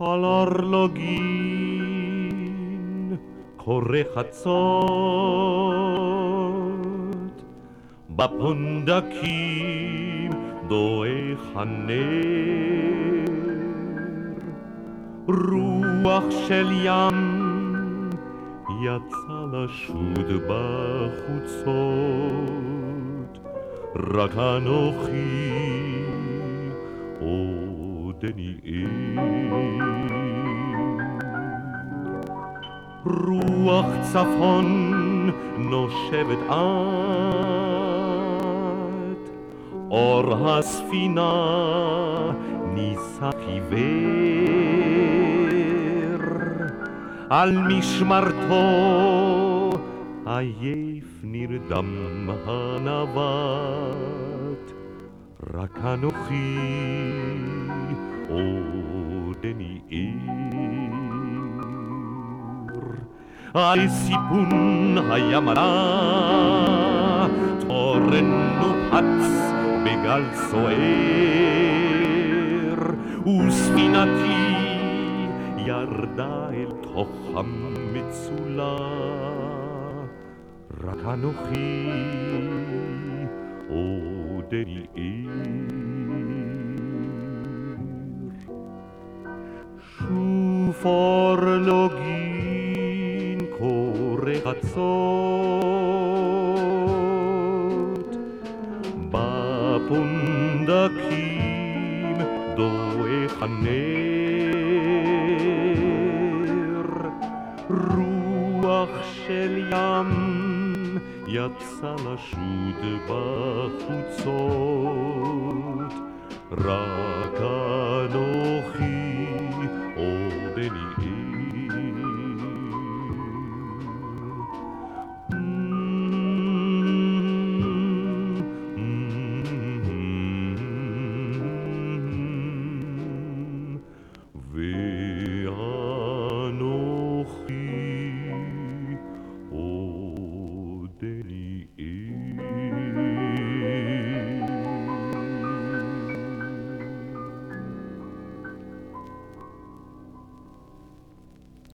על ארלוגין קורא חצות. בפונדקים דועך הנר. רוח של ים יצא לשוד בחוצות. רק אנוכי עודני עיר. רוח צפון נושבת את, אור הספינה נישא חיוור, על משמרתו עייף נרדם הנווט, רק אנוכי על סיפון הימלה, תורן נופץ בגל סוער, וספינתי ירדה אל תוך המצולה, רק אנוכי עודני עיר. שופר לוגין קורא חצות, בפונדקים דועך הנר, רוח של ים יצא לשוט בחוצות,